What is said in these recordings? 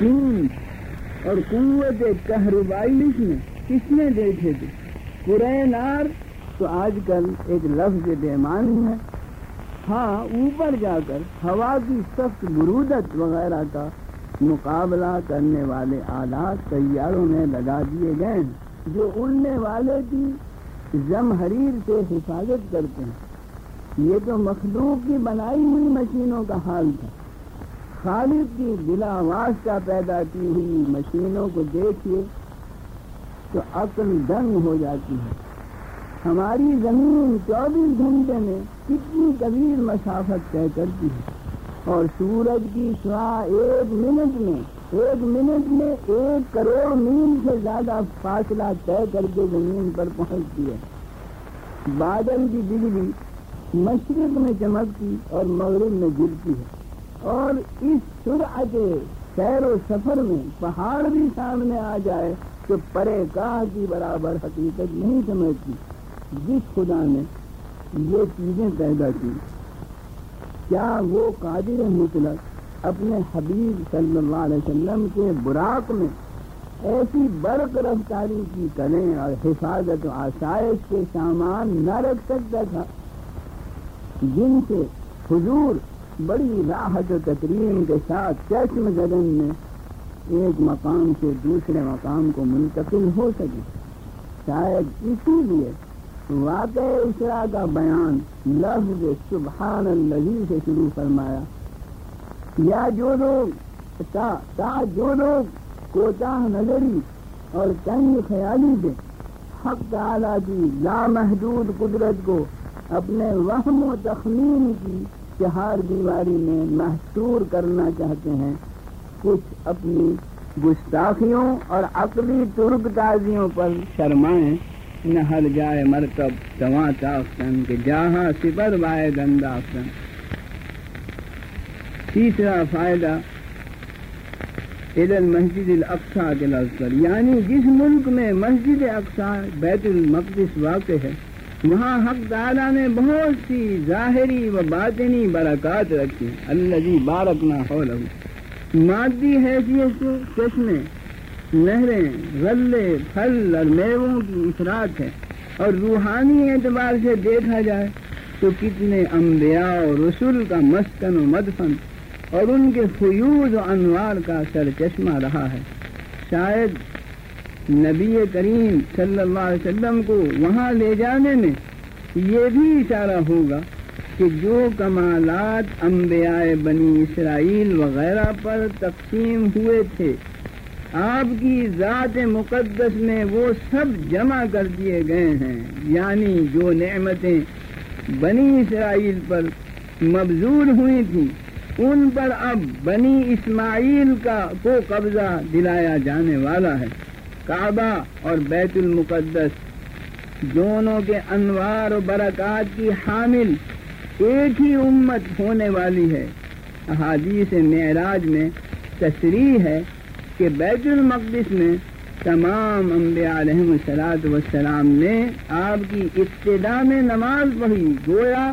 یقین اور قوت کہربائش میں کس نے دیکھے تھے؟ قرآنار تو آج کل ایک لفظ بیمانی ہے۔ ہاں اوپر جا کر ہوا کی سخت برودت وغیرہ کا مقابلہ کرنے والے آلات تیاروں میں لگا دیے گئے ہیں، جو اڑنے والے کی زمحریر سے حفاظت کرتے ہیں۔ یہ تو مخلوق کی بنائی ہوئی مشینوں کا حال تھا۔ خالد کی بلا واسطہ پیدا کی ہوئی مشینوں کو دیکھیے تو عقل دنگ ہو جاتی ہے۔ ہماری زمین چوبیس گھنٹے میں کتنی طویل مسافت طے کرتی ہے۔ اور سورج کی شعا ایک منٹ میں، ایک منٹ میں ایک کروڑ میل سے زیادہ فاصلہ طے کر کے زمین پر پہنچتی ہے۔ بادل کی بجلی مشرق میں چمکتی اور مغرب میں گرتی ہے۔ اور اس سرعت سیر و سفر میں پہاڑ بھی سامنے آ جائے تو پرے کاہ کی برابر حقیقت نہیں سمجھتی۔ جس خدا نے یہ چیزیں پیدا کی، کیا وہ قادر مطلق اپنے حبیب صلی اللہ علیہ وسلم کے براق میں ایسی برق رفتاری کی کریں اور حفاظت و آسائش کے سامان نہ رکھ سکتا تھا جن سے حضور بڑی راحت و تقریم کے ساتھ چشم زدن میں ایک مقام سے دوسرے مقام کو منتقل ہو سکے۔ شاید اسی لیے واقع اسرا کا بیان لفظ سبحان اللہ سے شروع فرمایا۔ یا جو لوگ تا جو لوگ کوتاہ نظری اور تنگ خیالی سے حق تعالی کی لامحدود قدرت کو اپنے وہم و تخمین کی چہار دیواری میں محصور کرنا چاہتے ہیں۔ کچھ اپنی گستاخیوں اور عقلی ترک تازیوں پر شرمائیں۔ نہ ہر جائے مرکب تواں تاختن کہ جہاں سپر بائے گنداختن تیسرا فائدہ عید المسجد الاقصا کے لفظ پر یعنی جس ملک میں مسجد اقسا بیت المقدس واقع ہے۔ وہاں حق تعالیٰ نے بہت سی ظاہری و باطنی برکات رکھی۔ اللہ جی بارک نہ مادی حیثیت چشمے، نہریں، غلے، پھل اور میووں کی افراد ہے۔ اور روحانی اعتبار سے دیکھا جائے تو کتنے انبیاء اور رسول کا مسکن و مدفن اور ان کے فیوز و انوار کا سر چشمہ رہا ہے۔ شاید نبی کریم صلی اللہ علیہ وسلم کو وہاں لے جانے میں یہ بھی اشارہ ہوگا کہ جو کمالات انبیاء بنی اسرائیل وغیرہ پر تقسیم ہوئے تھے، آپ کی ذات مقدس میں وہ سب جمع کر دیے گئے ہیں۔ یعنی جو نعمتیں بنی اسرائیل پر مبزول ہوئی تھیں، ان پر اب بنی اسماعیل کا کو قبضہ دلایا جانے والا ہے۔ کعبہ اور بیت المقدس، دونوں کے انوار و برکات کی حامل ایک ہی امت ہونے والی ہے۔ احادیث معراج میں تصریح ہے کہ بیت المقدس میں تمام انبیاء علیہ السلاط وسلام نے آپ کی ابتدا میں نماز پڑھی۔ گویا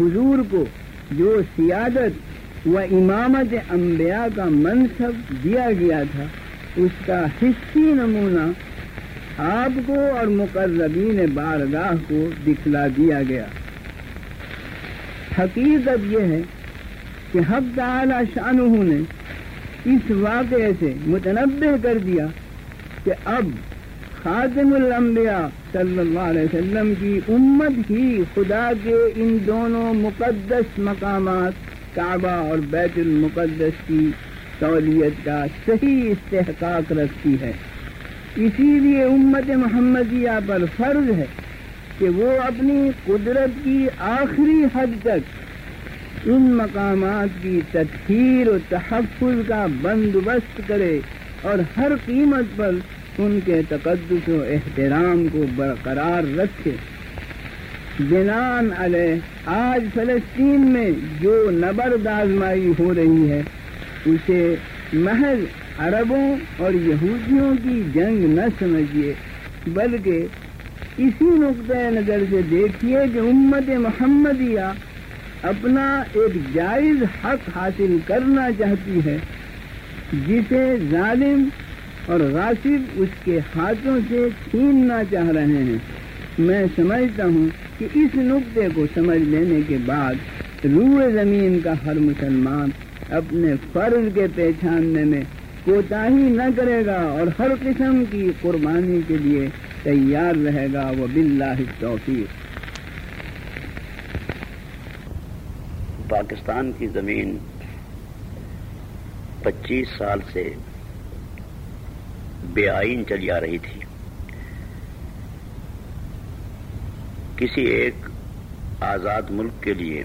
حضور کو جو سیادت و امامت انبیاء کا منصب دیا گیا تھا۔ اس کا حصی نمونہ آپ کو اور مقربین بارگاہ کو دکھلا دیا گیا۔ حقیقت یہ ہے کہ حق تعالی شاہ نے اس واقعے سے متنوع کر دیا کہ اب خاتم الانبیاء صلی اللہ علیہ وسلم کی امت ہی خدا کے ان دونوں مقدس مقامات کعبہ اور بیت المقدس کی سہولیت کا صحیح استحقاق رکھتی ہے۔ اسی لیے امت محمدیہ پر فرض ہے کہ وہ اپنی قدرت کی آخری حد تک ان مقامات کی تطہیر و تحفظ کا بندوبست کرے اور ہر قیمت پر ان کے تقدس و احترام کو برقرار رکھے۔ جنان علیہ، آج فلسطین میں جو نبرد آزمائی ہو رہی ہے اسے محض عربوں اور یہودیوں کی جنگ نہ سمجھیے، بلکہ اسی نقطۂ نظر سے دیکھیے کہ امت محمدیہ اپنا ایک جائز حق حاصل کرنا چاہتی ہے، جسے ظالم اور غاصب اس کے ہاتھوں سے چھیننا چاہ رہے ہیں۔ میں سمجھتا ہوں کہ اس نقطے کو سمجھ لینے کے بعد روح زمین کا ہر مسلمان اپنے فرض کے پہچاننے میں کوتاہی نہ کرے گا اور ہر قسم کی قربانی کے لیے تیار رہے گا وہ بلّہ توفیق پاکستان کی زمین پچیس سال سے بے آئین چلی آ رہی تھی۔ کسی ایک آزاد ملک کے لیے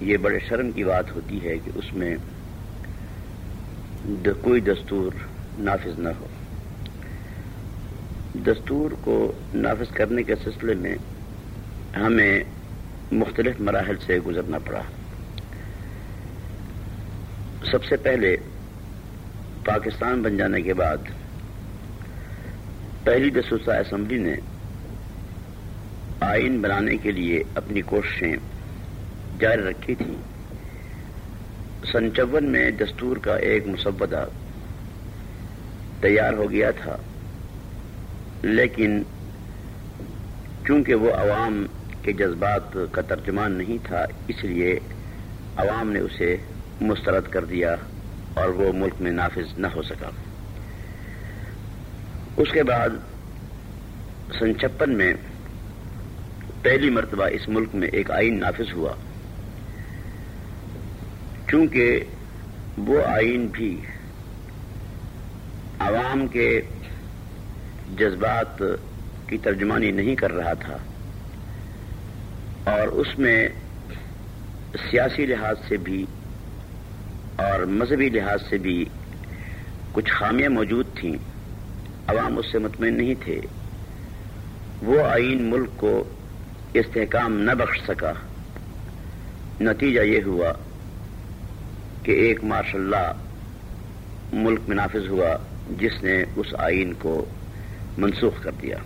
یہ بڑے شرم کی بات ہوتی ہے کہ اس میں کوئی دستور نافذ نہ ہو۔ دستور کو نافذ کرنے کے سلسلے میں ہمیں مختلف مراحل سے گزرنا پڑا۔ سب سے پہلے پاکستان بن جانے کے بعد پہلی دسوسا اسمبلی نے آئین بنانے کے لیے اپنی کوششیں جاری رکھی تھیں سن چون میں دستور کا ایک مسودہ تیار ہو گیا تھا۔ لیکن چونکہ وہ عوام کے جذبات کا ترجمان نہیں تھا، اس لیے عوام نے اسے مسترد کر دیا اور وہ ملک میں نافذ نہ ہو سکا۔ اس کے بعد سن چھپن میں پہلی مرتبہ اس ملک میں ایک آئین نافذ ہوا۔ چونکہ وہ آئین بھی عوام کے جذبات کی ترجمانی نہیں کر رہا تھا اور اس میں سیاسی لحاظ سے بھی اور مذہبی لحاظ سے بھی کچھ خامیاں موجود تھیں، عوام اس سے مطمئن نہیں تھے۔ وہ آئین ملک کو استحکام نہ بخش سکا۔ نتیجہ یہ ہوا کہ ایک ماشاء اللہ ملک میں نافذ ہوا جس نے اس آئین کو منسوخ کر دیا۔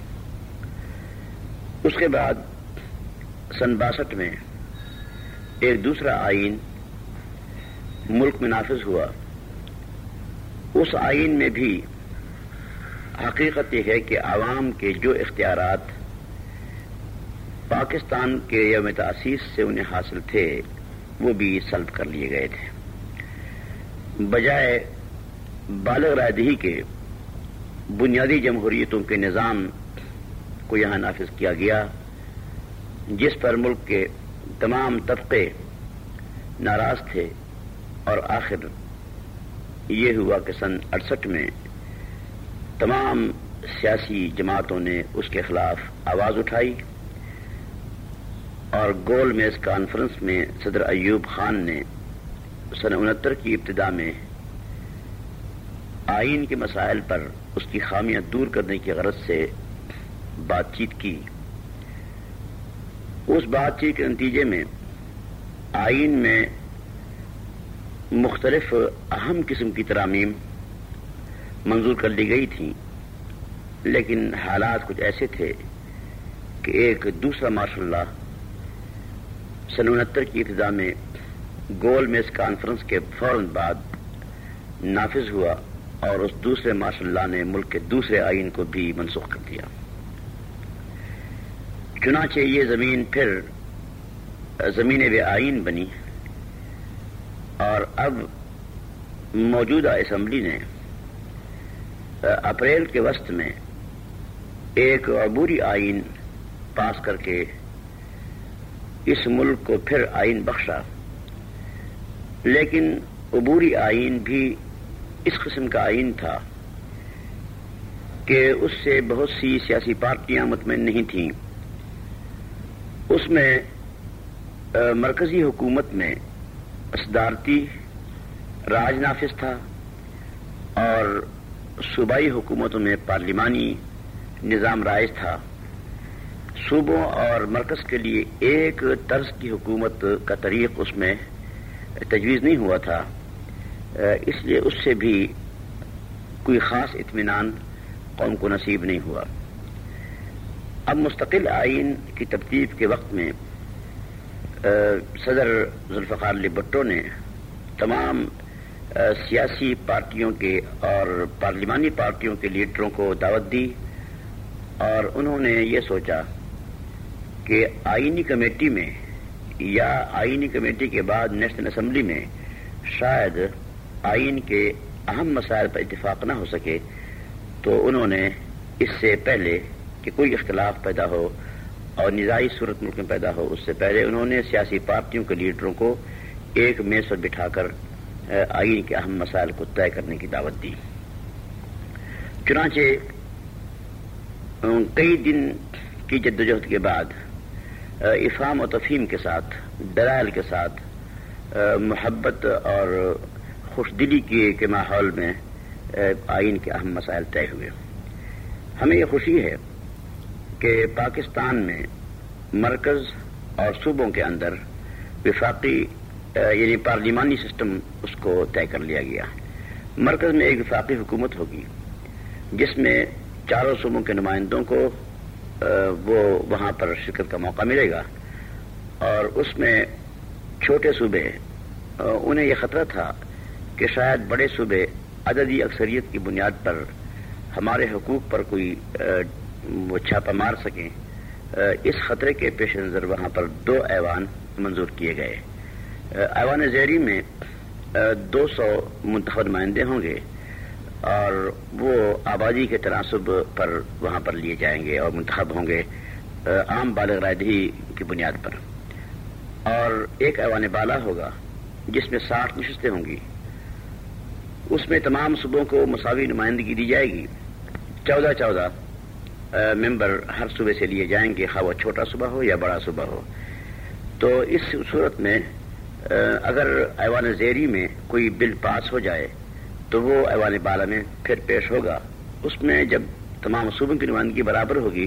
اس کے بعد سن باسٹھ میں ایک دوسرا آئین ملک میں نافذ ہوا۔ اس آئین میں بھی حقیقت یہ ہے کہ عوام کے جو اختیارات پاکستان کے یوم تاسیس سے انہیں حاصل تھے وہ بھی سلب کر لیے گئے تھے۔ بجائے بالغ رائے کے بنیادی جمہوریتوں کے نظام کو یہاں نافذ کیا گیا، جس پر ملک کے تمام طبقے ناراض تھے اور آخر یہ ہوا کہ سن اڑسٹھ میں تمام سیاسی جماعتوں نے اس کے خلاف آواز اٹھائی اور گول میز کانفرنس میں صدر ایوب خان نے سن انہتر کی ابتدا میں آئین کے مسائل پر اس کی خامیاں دور کرنے کی غرض سے بات چیت کی۔ اس بات چیت کے نتیجے میں آئین میں مختلف اہم قسم کی ترامیم منظور کر لی گئی تھیں، لیکن حالات کچھ ایسے تھے کہ ایک دوسرا ماشاء اللہ سن انہتر کی ابتدا میں گول میز کانفرنس کے فوراً بعد نافذ ہوا اور اس دوسرے ماشاء اللہ نے ملک کے دوسرے آئین کو بھی منسوخ کر دیا۔ چنانچہ یہ زمین پھر زمین بے آئین بنی اور اب موجودہ اسمبلی نے اپریل کے وسط میں ایک عبوری آئین پاس کر کے اس ملک کو پھر آئین بخشا۔ لیکن عبوری آئین بھی اس قسم کا آئین تھا کہ اس سے بہت سی سیاسی پارٹیاں مطمئن نہیں تھیں۔ اس میں مرکزی حکومت میں صدارتی راج نافذ تھا اور صوبائی حکومتوں میں پارلیمانی نظام رائج تھا۔ صوبوں اور مرکز کے لیے ایک طرز کی حکومت کا طریق اس میں تجویز نہیں ہوا تھا۔ اس لیے اس سے بھی کوئی خاص اطمینان قوم کو نصیب نہیں ہوا۔ اب مستقل آئین کی ترتیب کے وقت میں صدر ذوالفقار علی بٹو نے تمام سیاسی پارٹیوں کے اور پارلیمانی پارٹیوں کے لیڈروں کو دعوت دی اور انہوں نے یہ سوچا کہ آئینی کمیٹی میں یا آئینی کمیٹی کے بعد نیشنل اسمبلی میں شاید آئین کے اہم مسائل پر اتفاق نہ ہو سکے، تو انہوں نے اس سے پہلے کہ کوئی اختلاف پیدا ہو اور نظائی صورت ملک میں پیدا ہو، اس سے پہلے انہوں نے سیاسی پارٹیوں کے لیڈروں کو ایک میز پر بٹھا کر آئین کے اہم مسائل کو طے کرنے کی دعوت دی۔ چنانچہ کئی دن کی جدوجہد کے بعد افہام و تفہیم کے ساتھ ڈرائل کے ساتھ محبت اور خوش دلی کے ماحول میں آئین کے اہم مسائل طے ہوئے ہمیں یہ خوشی ہے کہ پاکستان میں مرکز اور صوبوں کے اندر وفاقی یعنی پارلیمانی سسٹم اس کو طے کر لیا گیا۔ مرکز میں ایک وفاقی حکومت ہوگی، جس میں چاروں صوبوں کے نمائندوں کو وہ وہاں پر شرکت کا موقع ملے گا۔ اور اس میں چھوٹے صوبے انہیں یہ خطرہ تھا کہ شاید بڑے صوبے عددی اکثریت کی بنیاد پر ہمارے حقوق پر کوئی وہ چھاپہ مار سکیں۔ اس خطرے کے پیش نظر وہاں پر دو ایوان منظور کیے گئے۔ ایوان زیری میں دو سو منتخب نمائندے ہوں گے۔ اور وہ آبادی کے تناسب پر وہاں پر لیے جائیں گے اور منتخب ہوں گے عام بالغ رائدہی کی بنیاد پر۔ اور ایک ایوان بالا ہوگا، جس میں ساٹھ نشستیں ہوں گی۔ اس میں تمام صوبوں کو مساوی نمائندگی دی جائے گی۔ چودہ چودہ ممبر ہر صوبے سے لیے جائیں گے، خواہ وہ چھوٹا صوبہ ہو یا بڑا صوبہ ہو۔ تو اس صورت میں اگر ایوان زیری میں کوئی بل پاس ہو جائے تو وہ ایوان بالا میں پھر پیش ہوگا۔ اس میں جب تمام صوبوں کی نمائندگی برابر ہوگی،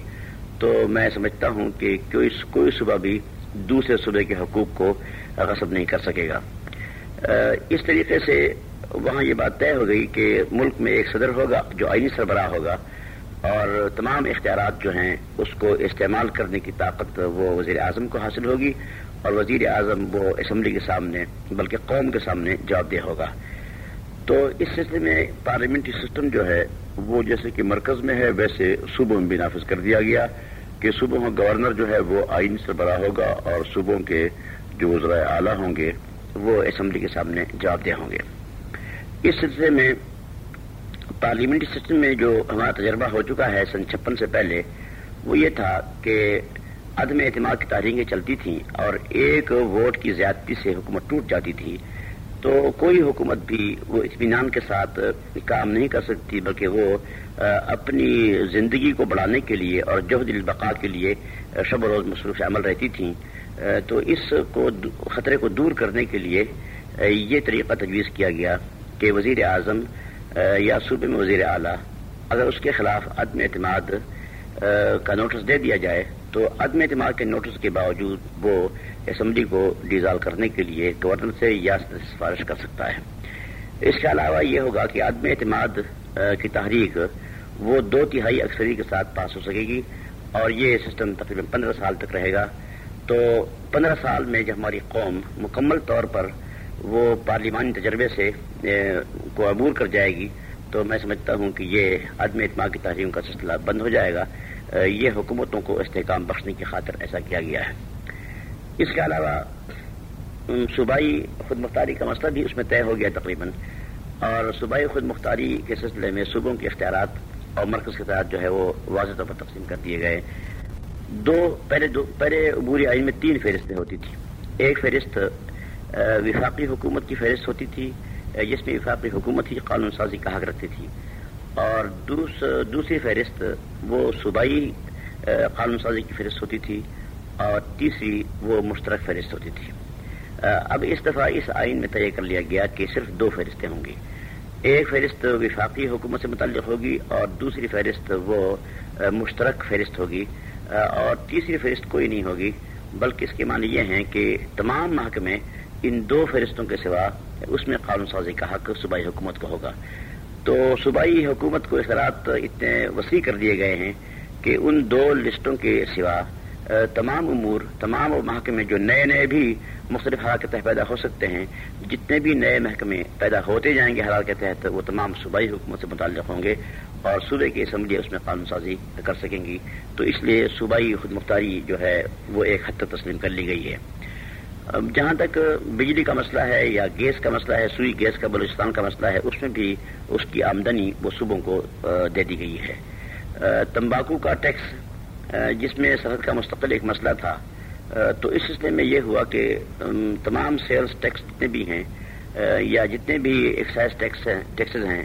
تو میں سمجھتا ہوں کہ کوئی صوبہ بھی دوسرے صوبے کے حقوق کو غصب نہیں کر سکے گا۔ اس طریقے سے وہاں یہ بات طے ہو گئی کہ ملک میں ایک صدر ہوگا جو آئینی سربراہ ہوگا اور تمام اختیارات جو ہیں اس کو استعمال کرنے کی طاقت وہ وزیر اعظم کو حاصل ہوگی اور وزیر اعظم وہ اسمبلی کے سامنے بلکہ قوم کے سامنے جواب دہ ہوگا۔ تو اس سلسلے میں پارلیمنٹری سسٹم جو ہے، وہ جیسے کہ مرکز میں ہے، ویسے صوبوں میں بھی نافذ کر دیا گیا کہ صوبوں کا گورنر جو ہے، وہ آئین سربراہ ہوگا اور صوبوں کے جو وزرائے اعلیٰ ہوں گے، وہ اسمبلی کے سامنے جواب دہ ہوں گے۔ اس سلسلے میں پارلیمنٹری سسٹم میں جو ہمارا تجربہ ہو چکا ہے، سن چھپن سے پہلے، وہ یہ تھا کہ عدم اعتماد کی تحریکیں چلتی تھیں اور ایک ووٹ کی زیادتی سے حکومت ٹوٹ جاتی تھی۔ تو کوئی حکومت بھی وہ اطمینان کے ساتھ کام نہیں کر سکتی، بلکہ وہ اپنی زندگی کو بڑھانے کے لیے اور جہد البقا کے لیے شب و روز مصروف عمل رہتی تھیں۔ تو اس کو خطرے کو دور کرنے کے لیے یہ طریقہ تجویز کیا گیا کہ وزیر اعظم یا صوبے میں وزیر اعلیٰ، اگر اس کے خلاف عدم اعتماد کا نوٹس دے دیا جائے تو عدم اعتماد کے نوٹس کے باوجود وہ اسمبلی کو ڈیزالو کرنے کے لیے گورنر سے یا سفارش کر سکتا ہے۔ اس کے علاوہ یہ ہوگا کہ عدم اعتماد کی تحریک وہ دو تہائی اکثری کے ساتھ پاس ہو سکے گی اور یہ سسٹم تقریباً پندرہ سال تک رہے گا۔ تو پندرہ سال میں جب ہماری قوم مکمل طور پر وہ پارلیمانی تجربے سے کو عبور کر جائے گی، تو میں سمجھتا ہوں کہ یہ عدم اعتماد کی تحریم کا سلسلہ بند ہو جائے گا۔ یہ حکومتوں کو استحکام بخشنے کی خاطر ایسا کیا گیا ہے۔ اس کے علاوہ صوبائی خود مختاری کا مسئلہ بھی اس میں طے ہو گیا تقریباً۔ اور صوبائی خود مختاری کے سلسلے میں صوبوں کے اختیارات اور مرکز کے تحت جو ہے وہ واضح طور پر تقسیم کر دیے گئے۔ دو، پہلے دو، پہلے عبوری آئین میں تین فہرستیں ہوتی تھیں۔ ایک فہرست وفاقی حکومت کی فہرست ہوتی تھی۔ جس میں وفاقی حکومت ہی قانون سازی کا حق رکھتی تھی۔ اور دوسری فہرست، وہ صوبائی قانون سازی کی فہرست ہوتی تھی اور تیسری وہ مشترک فہرست ہوتی تھی۔ اب اس دفعہ اس آئین میں طے کر لیا گیا کہ صرف دو فہرستیں ہوں گی۔ ایک فہرست وفاقی حکومت سے متعلق ہوگی اور دوسری فہرست وہ مشترک فہرست ہوگی۔ اور تیسری فہرست کوئی نہیں ہوگی، بلکہ اس کے معنی یہ ہیں کہ تمام محکمے ان دو فہرستوں کے سوا اس میں قانون سازی کا حق صوبائی حکومت کو ہوگا۔ تو صوبائی حکومت کو اثرات اتنے وسیع کر دیے گئے ہیں کہ ان دو لسٹوں کے سوا تمام امور، تمام محکمے جو نئے نئے بھی مختلف حالات کے تحت پیدا ہو سکتے ہیں، جتنے بھی نئے محکمے پیدا ہوتے جائیں گے حالات کے تحت، وہ تمام صوبائی حکومت سے متعلق ہوں گے اور صوبے کی اسمبلی اس میں قانون سازی کر سکیں گی۔ تو اس لیے صوبائی خود مختاری جو ہے، وہ ایک حد تک تسلیم کر لی گئی ہے۔ جہاں تک بجلی کا مسئلہ ہے یا گیس کا مسئلہ ہے، سوئی گیس کا، بلوچستان کا مسئلہ ہے، اس میں بھی اس کی آمدنی وہ صوبوں کو دے دی گئی ہے۔ تمباکو کا ٹیکس جس میں سرحد کا مستقل ایک مسئلہ تھا تو اس سلسلے میں یہ ہوا کہ تمام سیلز ٹیکس جتنے بھی ہیں یا جتنے بھی ایکسائز ٹیکس ہیں، ٹیکسز ہیں،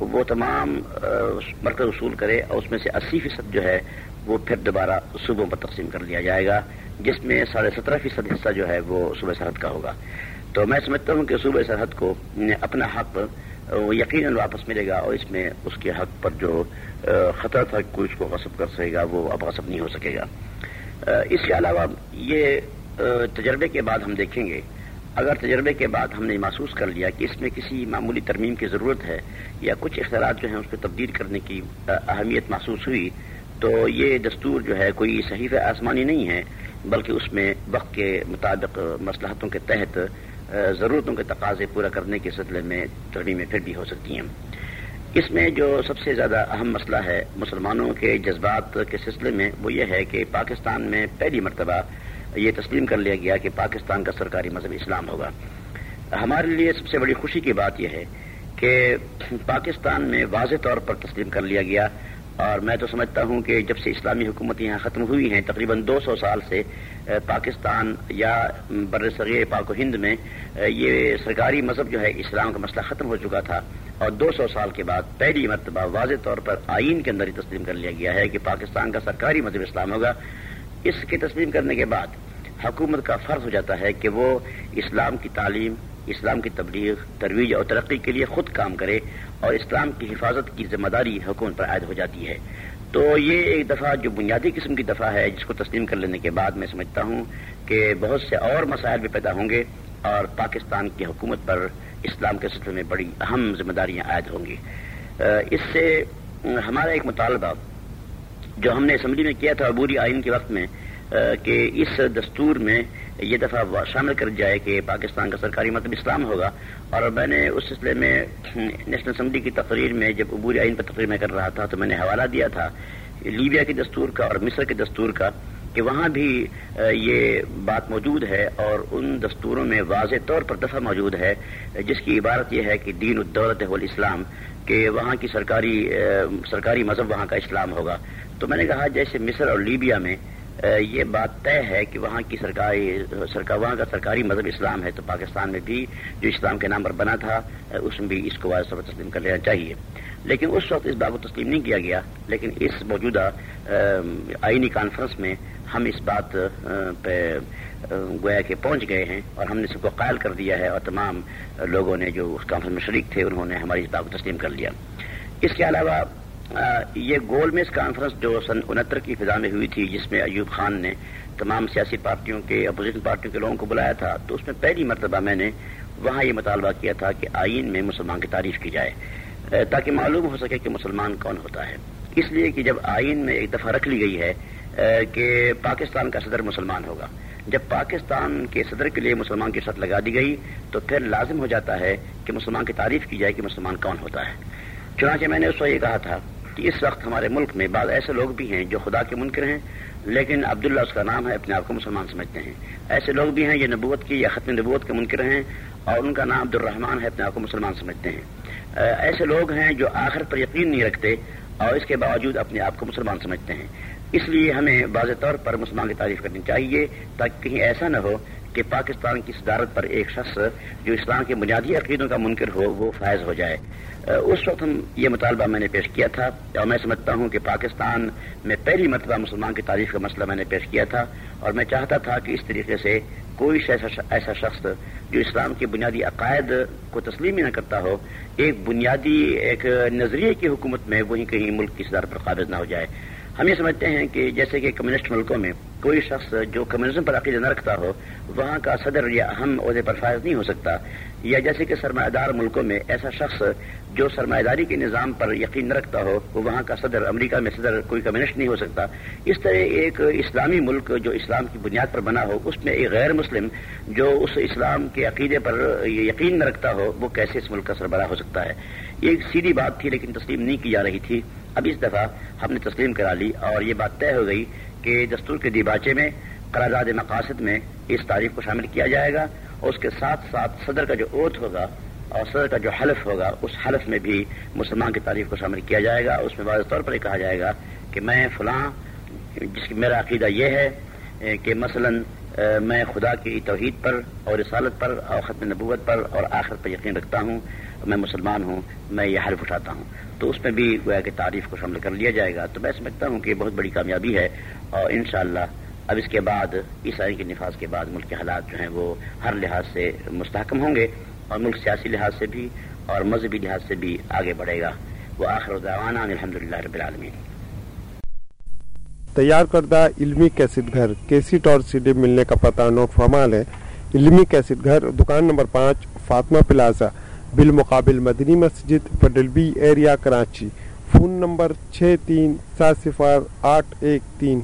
وہ تمام مرکز وصول کرے اور اس میں سے اسی فیصد جو ہے، وہ پھر دوبارہ صوبوں پر تقسیم کر دیا جائے گا۔ جس میں ساڑھے سترہ فیصد حصہ جو ہے وہ صوبہ سرحد کا ہوگا۔ تو میں سمجھتا ہوں کہ صوبہ سرحد کو اپنا حق یقیناً واپس ملے گا اور اس میں اس کے حق پر جو خطرہ تھا کوئی اس کو غصب کر سکے گا، وہ اب غصب نہیں ہو سکے گا۔ اس کے علاوہ یہ تجربے کے بعد ہم دیکھیں گے۔ اگر تجربے کے بعد ہم نے محسوس کر لیا کہ اس میں کسی معمولی ترمیم کی ضرورت ہے یا کچھ اختیارات جو ہیں اس کو تبدیل کرنے کی اہمیت محسوس ہوئی، تو یہ دستور جو ہے کوئی صحیح آسمانی نہیں ہے۔ بلکہ اس میں وقت کے مطابق مسلحتوں کے تحت ضرورتوں کے تقاضے پورا کرنے کے سلسلے میں ترمیمیں پھر بھی ہو سکتی ہیں۔ اس میں جو سب سے زیادہ اہم مسئلہ ہے مسلمانوں کے جذبات کے سلسلے میں، وہ یہ ہے کہ پاکستان میں پہلی مرتبہ یہ تسلیم کر لیا گیا کہ پاکستان کا سرکاری مذہب اسلام ہوگا۔ ہمارے لیے سب سے بڑی خوشی کی بات یہ ہے کہ پاکستان میں واضح طور پر تسلیم کر لیا گیا اور میں تو سمجھتا ہوں کہ جب سے اسلامی حکومت یہاں ختم ہوئی ہیں، تقریباً دو سو سال سے پاکستان یا بر صغیر پاک و ہند میں یہ سرکاری مذہب جو ہے، اسلام کا مسئلہ ختم ہو چکا تھا اور دو سو سال کے بعد پہلی مرتبہ واضح طور پر آئین کے اندر ہی تسلیم کر لیا گیا ہے کہ پاکستان کا سرکاری مذہب اسلام ہوگا۔ اس کی تسلیم کرنے کے بعد حکومت کا فرض ہو جاتا ہے کہ وہ اسلام کی تعلیم اسلام کی تبلیغ، ترویج اور ترقی کے لیے خود کام کرے اور اسلام کی حفاظت کی ذمہ داری حکومت پر عائد ہو جاتی ہے۔ تو یہ ایک دفعہ جو بنیادی قسم کی دفعہ ہے، جس کو تسلیم کر لینے کے بعد میں سمجھتا ہوں کہ بہت سے اور مسائل بھی پیدا ہوں گے اور پاکستان کی حکومت پر اسلام کے سلسلے میں بڑی اہم ذمہ داریاں عائد ہوں گی۔ اس سے ہمارا ایک مطالبہ جو ہم نے اسمبلی میں کیا تھا عبوری آئین کے وقت میں کہ اس دستور میں یہ دفعہ شامل کر جائے کہ پاکستان کا سرکاری مطلب اسلام ہوگا۔ اور میں نے اس سلسلے میں نیشنل اسمبلی کی تقریر میں جب عبوری آئین پر تقریر میں کر رہا تھا تو میں نے حوالہ دیا تھا لیبیا کے دستور کا اور مصر کے دستور کا کہ وہاں بھی یہ بات موجود ہے اور ان دستوروں میں واضح طور پر دفعہ موجود ہے، جس کی عبارت یہ ہے کہ دین الدولت اسلام کہ وہاں کی سرکاری سرکاری مذہب وہاں کا اسلام ہوگا۔ تو میں نے کہا جیسے مصر اور لیبیا میں یہ بات طے ہے کہ وہاں کی سرکاری، سرکار، وہاں کا سرکاری مذہب اسلام ہے تو پاکستان میں بھی جو اسلام کے نام پر بنا تھا اس میں بھی اس کو واضح تسلیم کر لینا چاہیے۔ لیکن اس وقت اس بات کو تسلیم نہیں کیا گیا، لیکن اس موجودہ آئینی کانفرنس میں ہم اس بات پہ گویا کہ پہنچ گئے ہیں اور ہم نے سب کو قائل کر دیا ہے اور تمام لوگوں نے جو اس کانفرنس میں شریک تھے، انہوں نے ہماری اس بات کو تسلیم کر لیا۔ اس کے علاوہ یہ گول میز کانفرنس جو سن انہتر کی فضا میں ہوئی تھی، جس میں ایوب خان نے تمام سیاسی پارٹیوں کے، اپوزیشن پارٹیوں کے لوگوں کو بلایا تھا، تو اس میں پہلی مرتبہ میں نے وہاں یہ مطالبہ کیا تھا کہ آئین میں مسلمان کی تعریف کی جائے تاکہ معلوم ہو سکے کہ مسلمان کون ہوتا ہے۔ اس لیے کہ جب آئین میں ایک دفعہ رکھ لی گئی ہے کہ پاکستان کا صدر مسلمان ہوگا۔ جب پاکستان کے صدر کے لیے مسلمان کی شرط لگا دی گئی، تو پھر لازم ہو جاتا ہے کہ مسلمان کی تعریف کی جائے کہ مسلمان کون ہوتا ہے۔ چنانچہ میں نے اس وقت یہ کہا تھا کہ اس وقت ہمارے ملک میں بعض ایسے لوگ بھی ہیں جو خدا کے منکر ہیں، لیکن عبداللہ اس کا نام ہے، اپنے آپ کو مسلمان سمجھتے ہیں۔ ایسے لوگ بھی ہیں یہ نبوت کی یا ختم نبوت کے منکر ہیں اور ان کا نام عبد الرحمان ہے، اپنے آپ کو مسلمان سمجھتے ہیں۔ ایسے لوگ ہیں جو آخر پر یقین نہیں رکھتے اور اس کے باوجود اپنے آپ کو مسلمان سمجھتے ہیں۔ اس لیے ہمیں واضح طور پر مسلمان کی تعریف کرنی چاہیے تاکہ کہیں ایسا نہ ہو کہ پاکستان کی صدارت پر ایک شخص جو اسلام کے بنیادی عقیدوں کا منکر ہو، وہ فائز ہو جائے۔ اس وقت ہم یہ مطالبہ میں نے پیش کیا تھا اور میں سمجھتا ہوں کہ پاکستان میں پہلی مرتبہ مسلمان کی تعریف کا مسئلہ میں نے پیش کیا تھا اور میں چاہتا تھا کہ اس طریقے سے کوئی ایسا شخص جو اسلام کے بنیادی عقائد کو تسلیم ہی نہ کرتا ہو، ایک بنیادی، ایک نظریے کی حکومت میں وہیں کہیں ملک کی صدارت پر قابض نہ ہو جائے۔ ہم یہ سمجھتے ہیں کہ جیسے کہ کمیونسٹ ملکوں میں کوئی شخص جو کمیونزم پر عقیدہ نہ رکھتا ہو، وہاں کا صدر یا اہم عہدے پر فائز نہیں ہو سکتا۔ یا جیسے کہ سرمایہ دار ملکوں میں ایسا شخص جو سرمایہ داری کے نظام پر یقین نہ رکھتا ہو، وہ وہاں کا صدر، امریکہ میں صدر کوئی کمیونسٹ نہیں ہو سکتا۔ اس طرح ایک اسلامی ملک جو اسلام کی بنیاد پر بنا ہو، اس میں ایک غیر مسلم جو اس اسلام کے عقیدے پر یقین نہ رکھتا ہو، وہ کیسے اس ملک کا سربراہ ہو سکتا ہے؟ یہ ایک سیدھی بات تھی، لیکن تسلیم نہیں کی جا رہی تھی۔ اب اس دفعہ ہم نے تسلیم کرا لی اور یہ بات طے ہو گئی کہ دستور کے دیباچے میں قرارداد مقاصد میں اس تعریف کو شامل کیا جائے گا اور اس کے ساتھ ساتھ صدر کا جو اوت ہوگا اور صدر کا جو حلف ہوگا، اس حلف میں بھی مسلمان کی تعریف کو شامل کیا جائے گا۔ اس میں واضح طور پر یہ کہا جائے گا کہ میں فلاں، جس کی میرا عقیدہ یہ ہے کہ مثلا میں خدا کی توحید پر اور رسالت پر اور ختم نبوت پر اور آخر پر یقین رکھتا ہوں، میں مسلمان ہوں، میں یہ حلف اٹھاتا ہوں۔ تو اس میں بھی گویا کہ تعریف کو شامل کر لیا جائے گا۔ تو میں سمجھتا ہوں کہ یہ بہت بڑی کامیابی ہے اور انشاءاللہ اب اس کے بعد عیسائی کے نفاذ کے بعد ملک کے حالات جو ہیں وہ ہر لحاظ سے مستحکم ہوں گے اور ملک سیاسی لحاظ سے بھی اور مذہبی لحاظ سے بھی آگے بڑھے گا۔ وہ آخر دعوانا الحمد للہ رب العالمین۔ تیار کردہ علمی کیسٹ گھر کیسٹ اور سی ڈی ملنے کا پتہ نوٹ فرمال ہے۔ علمی کیسٹ گھر دکان نمبر پانچ، فاطمہ پلازا، بالمقابل مدنی مسجد، پڈلبی ایریا، کراچی۔ فون نمبر چھ تین، سات صفر آٹھ ایک تین۔